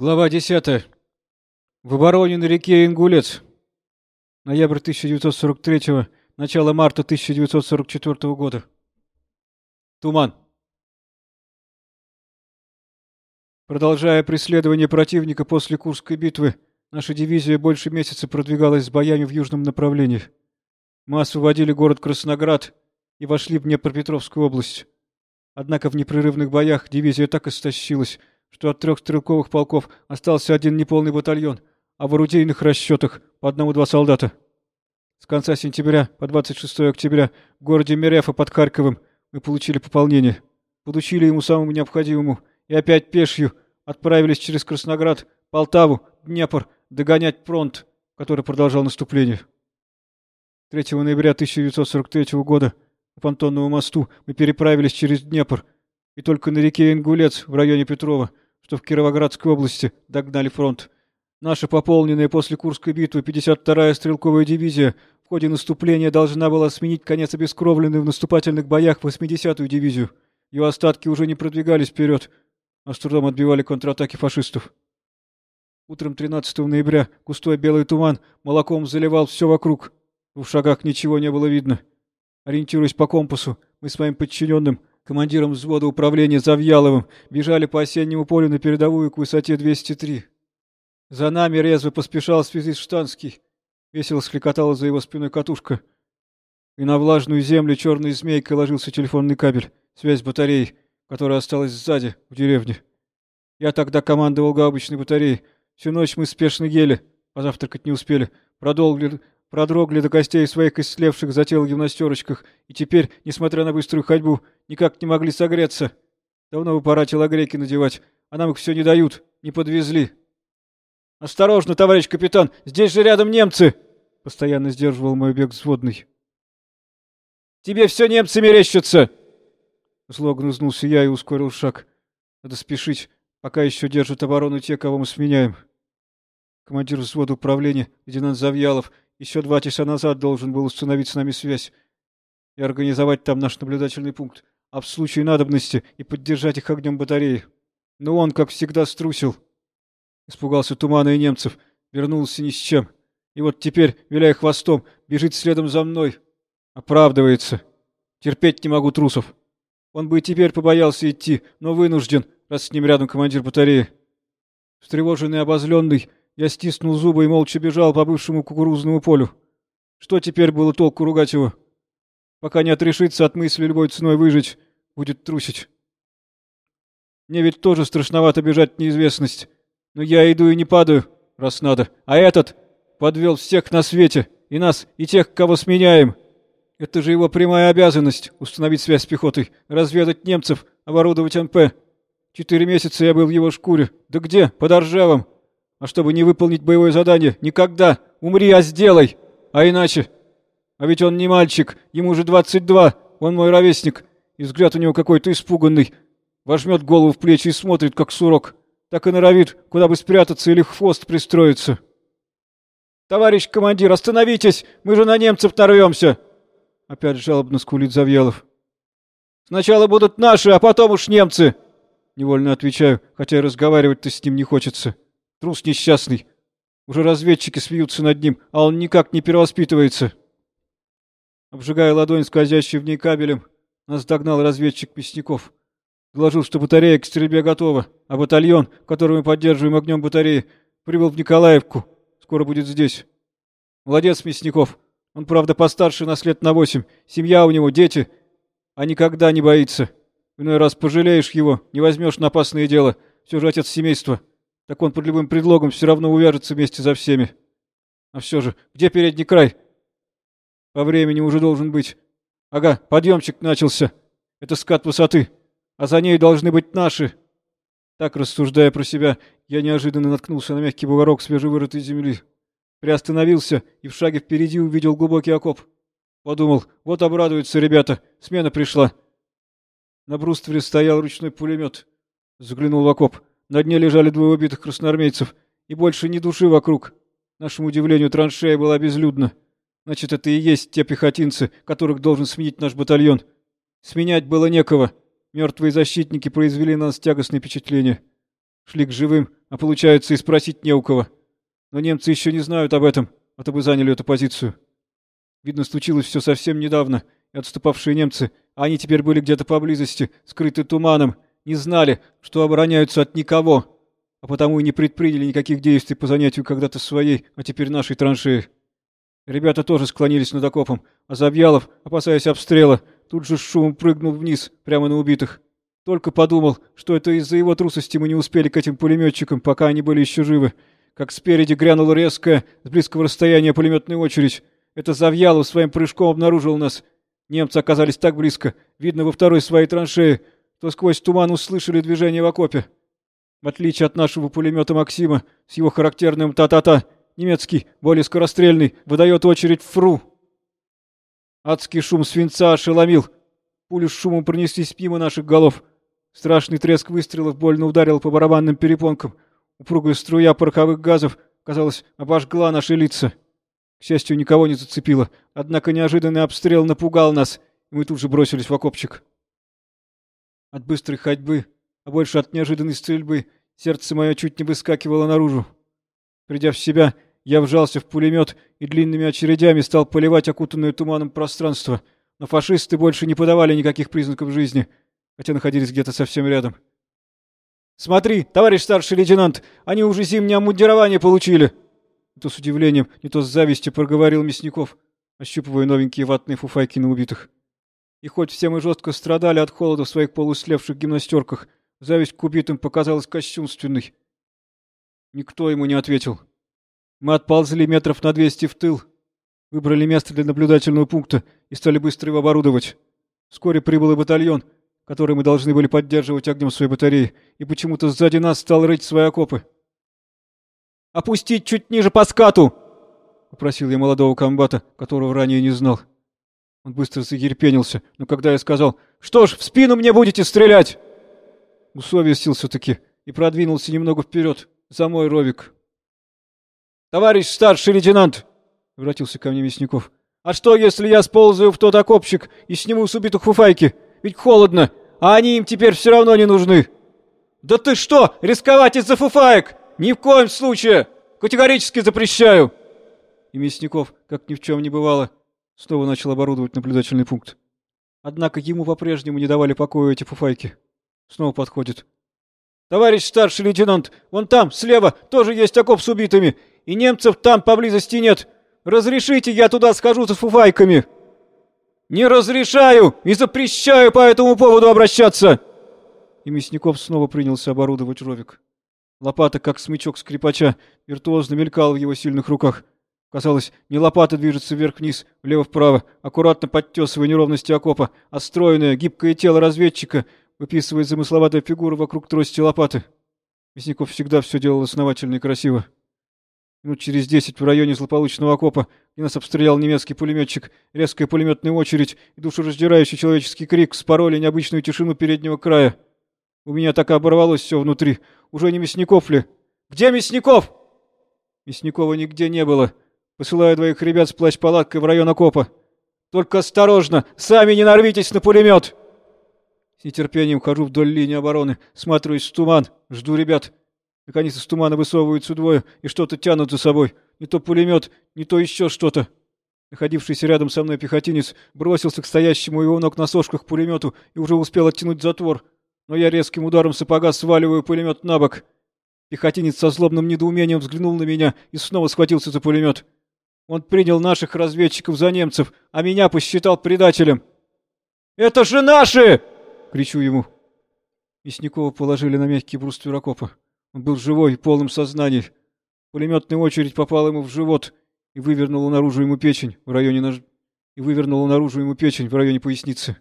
Глава 10. В обороне на реке Ингулец. Ноябрь 1943 начало марта 1944 года. Туман. Продолжая преследование противника после Курской битвы, наша дивизия больше месяца продвигалась с боями в южном направлении. Мы освободили город Красноград и вошли в Днепропетровскую область. Однако в непрерывных боях дивизия так истощилась, что от трех стрелковых полков остался один неполный батальон, а в орудийных расчетах по одному-два солдата. С конца сентября по 26 октября в городе Мерефа под Харьковом мы получили пополнение, подучили ему самому необходимому и опять пешью отправились через Красноград, Полтаву, Днепр догонять фронт, который продолжал наступление. 3 ноября 1943 года по понтонному мосту мы переправились через Днепр и только на реке Ингулец в районе Петрова, что в Кировоградской области, догнали фронт. Наша пополненная после Курской битвы 52-я стрелковая дивизия в ходе наступления должна была сменить конец обескровленной в наступательных боях 80-ю дивизию. Ее остатки уже не продвигались вперед, а с трудом отбивали контратаки фашистов. Утром 13 ноября густой белый туман молоком заливал все вокруг. В шагах ничего не было видно. Ориентируясь по компасу, мы с моим подчиненным командиром взвода управления Завьяловым, бежали по осеннему полю на передовую к высоте 203. За нами резво поспешал связист Штанский. Весело схлекотала за его спиной катушка. И на влажную землю черной змейкой ложился телефонный кабель, связь батареи, которая осталась сзади, в деревне. Я тогда командовал гаубичной батареей. Всю ночь мы спешно ели, позавтракать не успели, продолжили, продрогли до костей в своих исслевших за тело гимнастерочках, и теперь, несмотря на быструю ходьбу, никак не могли согреться. Давно бы пора телогрейки надевать, а нам их все не дают, не подвезли. — Осторожно, товарищ капитан, здесь же рядом немцы! — постоянно сдерживал мой бег взводный. — Тебе все немцы мерещатся! Зло гнузнулся я и ускорил шаг. Надо спешить, пока еще держат оборону те, кого мы сменяем. Командир взвода управления, лейтенант Завьялов, еще два часа назад должен был установить с нами связь и организовать там наш наблюдательный пункт, а в случае надобности и поддержать их огнем батареи. Но он, как всегда, струсил. Испугался тумана и немцев, вернулся ни с чем. И вот теперь, виляя хвостом, бежит следом за мной. Оправдывается. Терпеть не могу трусов. Он бы и теперь побоялся идти, но вынужден, раз с ним рядом командир батареи. Встревоженный и обозленный, я стиснул зубы и молча бежал по бывшему кукурузному полю. Что теперь было толку ругать его? Пока не отрешится от мысли любой ценой выжить, будет трусить. Мне ведь тоже страшновато бежать в неизвестность. Но я иду и не падаю, раз надо. А этот подвел всех на свете, и нас, и тех, кого сменяем. Это же его прямая обязанность — установить связь с пехотой, разведать немцев, оборудовать МП. Четыре месяца я был в его шкуре. Да где? Под Оржевом. А чтобы не выполнить боевое задание, никогда! Умри, а сделай! А иначе... А ведь он не мальчик, ему уже двадцать два, он мой ровесник, и взгляд у него какой-то испуганный. Вожмет голову в плечи и смотрит, как сурок. Так и норовит, куда бы спрятаться или хвост пристроиться. «Товарищ командир, остановитесь! Мы же на немцев нарвемся!» Опять жалобно скулит Завьялов. «Сначала будут наши, а потом уж немцы!» Невольно отвечаю, хотя разговаривать-то с ним не хочется. Трус несчастный. Уже разведчики смеются над ним, а он никак не перевоспитывается. Обжигая ладонь, скользящей в ней кабелем, нас догнал разведчик Мясников. Доложил, что батарея к стрельбе готова, а батальон, который мы поддерживаем огнем батареи, прибыл в Николаевку. Скоро будет здесь. Молодец, Мясников. Он, правда, постарше нас лет на восемь. Семья у него, дети. А никогда не боится. Иной раз пожалеешь его, не возьмешь на опасное дело. Все же отец семейства так он под любым предлогом все равно увяжется вместе за всеми. А все же, где передний край? По времени уже должен быть. Ага, подъемчик начался. Это скат высоты. А за ней должны быть наши. Так, рассуждая про себя, я неожиданно наткнулся на мягкий бугорок свежевырытой земли. Приостановился и в шаге впереди увидел глубокий окоп. Подумал, вот обрадуются ребята, смена пришла. На бруствере стоял ручной пулемет. Заглянул в окоп. На дне лежали двое убитых красноармейцев, и больше ни души вокруг. Нашему удивлению, траншея была безлюдна. Значит, это и есть те пехотинцы, которых должен сменить наш батальон. Сменять было некого. Мертвые защитники произвели на нас тягостное впечатление. Шли к живым, а получается и спросить не у кого. Но немцы еще не знают об этом, а то бы заняли эту позицию. Видно, случилось все совсем недавно, и отступавшие немцы, а они теперь были где-то поблизости, скрыты туманом, не знали, что обороняются от никого, а потому и не предприняли никаких действий по занятию когда-то своей, а теперь нашей траншеи. Ребята тоже склонились над окопом, а Завьялов, опасаясь обстрела, тут же с шумом прыгнул вниз, прямо на убитых. Только подумал, что это из-за его трусости мы не успели к этим пулеметчикам, пока они были еще живы, как спереди грянула резкая, с близкого расстояния пулеметная очередь. Это Завьялов своим прыжком обнаружил нас. Немцы оказались так близко, видно во второй своей траншее, то сквозь туман услышали движение в окопе. В отличие от нашего пулемета Максима, с его характерным та-та-та, немецкий, более скорострельный, выдает очередь фру. Адский шум свинца ошеломил. Пули с шумом пронеслись мимо наших голов. Страшный треск выстрелов больно ударил по барабанным перепонкам. Упругая струя пороховых газов, казалось, обожгла наши лица. К счастью, никого не зацепило, однако неожиданный обстрел напугал нас, и мы тут же бросились в окопчик. От быстрой ходьбы, а больше от неожиданной стрельбы, сердце мое чуть не выскакивало наружу. Придя в себя, я вжался в пулемет и длинными очередями стал поливать окутанное туманом пространство, но фашисты больше не подавали никаких признаков жизни, хотя находились где-то совсем рядом. «Смотри, товарищ старший лейтенант, они уже зимнее обмундирование получили!» Не то с удивлением, не то с завистью проговорил Мясников, ощупывая новенькие ватные фуфайки на убитых. И хоть все мы жестко страдали от холода в своих полуслевших гимнастерках, зависть к убитым показалась кощунственной. Никто ему не ответил. Мы отползли метров на двести в тыл, выбрали место для наблюдательного пункта и стали быстро его оборудовать. Вскоре прибыл и батальон, который мы должны были поддерживать огнем своей батареи, и почему-то сзади нас стал рыть свои окопы. «Опустить чуть ниже по скату!» — попросил я молодого комбата, которого ранее не знал. Он быстро заерпенился, но когда я сказал «Что ж, в спину мне будете стрелять!» Усовестился-таки и продвинулся немного вперед, за мой ровик. «Товарищ старший лейтенант!» — обратился ко мне Мясников. «А что, если я сползаю в тот окопчик и сниму с убитых фуфайки? Ведь холодно, а они им теперь все равно не нужны!» «Да ты что, рисковать из-за фуфаек? Ни в коем случае! Категорически запрещаю!» И Мясников, как ни в чем не бывало, снова начал оборудовать наблюдательный пункт. Однако ему по-прежнему не давали покоя эти фуфайки. Снова подходит. «Товарищ старший лейтенант, вон там, слева, тоже есть окоп с убитыми и немцев там поблизости нет. Разрешите, я туда схожу с фуфайками?» «Не разрешаю и запрещаю по этому поводу обращаться!» И Мясников снова принялся оборудовать ровик. Лопата, как смычок скрипача, виртуозно мелькала в его сильных руках. Казалось, не лопата движется вверх-вниз, влево-вправо, аккуратно подтесывая неровности окопа, а стройное, гибкое тело разведчика выписывает замысловатую фигуру вокруг трости лопаты. Мясников всегда все делал основательно и красиво. Минут через десять в районе злополучного окопа, где нас обстрелял немецкий пулеметчик, резкая пулеметная очередь и душераздирающий человеческий крик спороли необычную тишину переднего края. У меня так и оборвалось все внутри. Уже не Мясников ли? Где Мясников? Мясникова нигде не было. Посылаю двоих ребят с плащ-палаткой в район окопа. Только осторожно, сами не нарвитесь на пулемет! С нетерпением хожу вдоль линии обороны, сматриваюсь в туман, жду ребят. Наконец из тумана высовываются двое и что-то тянут за собой. Не то пулемет, не то еще что-то. Находившийся рядом со мной пехотинец бросился к стоящему его ног на сошках пулемету и уже успел оттянуть затвор. Но я резким ударом сапога сваливаю пулемет на бок. Пехотинец со злобным недоумением взглянул на меня и снова схватился за пулемет. Он принял наших разведчиков за немцев, а меня посчитал предателем. «Это же наши!» — кричу ему. Мясникова положили на мягкий бруствер окопа. Он был живой, полным сознания. Пулеметная очередь попала ему в живот и вывернула наружу ему печень в районе нож... и вывернула наружу ему печень в районе поясницы.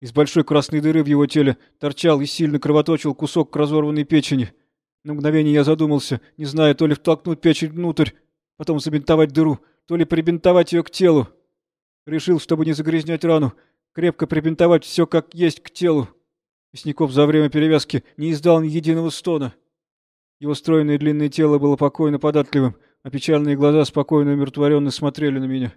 Из большой красной дыры в его теле торчал и сильно кровоточил кусок разорванной печени. На мгновение я задумался, не зная, то ли втолкнуть печень внутрь, потом забинтовать дыру, то ли прибинтовать ее к телу. Решил, чтобы не загрязнять рану, крепко прибинтовать все как есть к телу. Мясников за время перевязки не издал ни единого стона. Его стройное длинное тело было покойно податливым, а печальные глаза спокойно и умиротворенно смотрели на меня.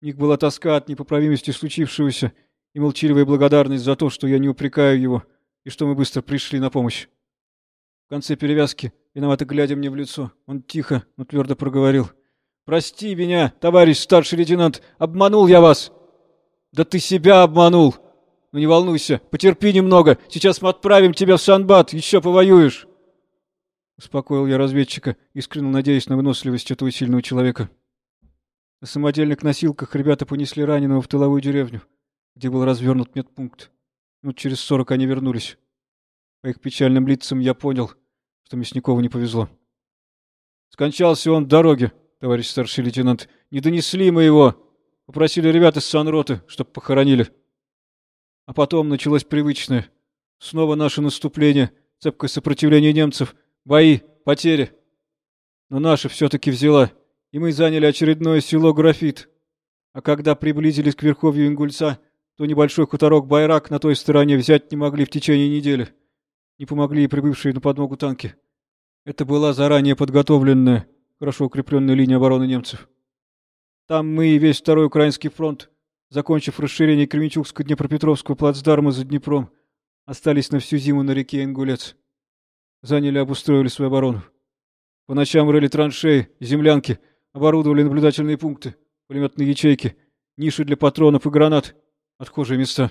В них была тоска от непоправимости случившегося и молчаливая благодарность за то, что я не упрекаю его и что мы быстро пришли на помощь. В конце перевязки, виновато глядя мне в лицо, он тихо, но твердо проговорил. «Прости меня, товарищ старший лейтенант, обманул я вас!» «Да ты себя обманул! Ну не волнуйся, потерпи немного, сейчас мы отправим тебя в Санбат, еще повоюешь!» Успокоил я разведчика, искренне надеясь на выносливость этого сильного человека. На самодельных носилках ребята понесли раненого в тыловую деревню, где был развернут медпункт. Минут через сорок они вернулись. По их печальным лицам я понял, что Мясникову не повезло. Скончался он в дороге, товарищ старший лейтенант. Не донесли мы его. Попросили ребят из санроты, чтоб похоронили. А потом началось привычное. Снова наше наступление, цепкое сопротивление немцев, бои, потери. Но наша все-таки взяла, и мы заняли очередное село Графит. А когда приблизились к верховью Ингульца, то небольшой хуторок Байрак на той стороне взять не могли в течение недели. Не помогли и прибывшие на подмогу танки. Это была заранее подготовленная, хорошо укрепленная линия обороны немцев. Там мы и весь второй Украинский фронт, закончив расширение Кременчугско-Днепропетровского плацдарма за Днепром, остались на всю зиму на реке Ингулец. Заняли и обустроили свою оборону. По ночам рыли траншеи, землянки, оборудовали наблюдательные пункты, пулеметные ячейки, ниши для патронов и гранат, отхожие места.